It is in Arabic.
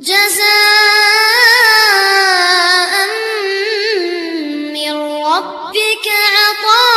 جزاء من ربك عطاء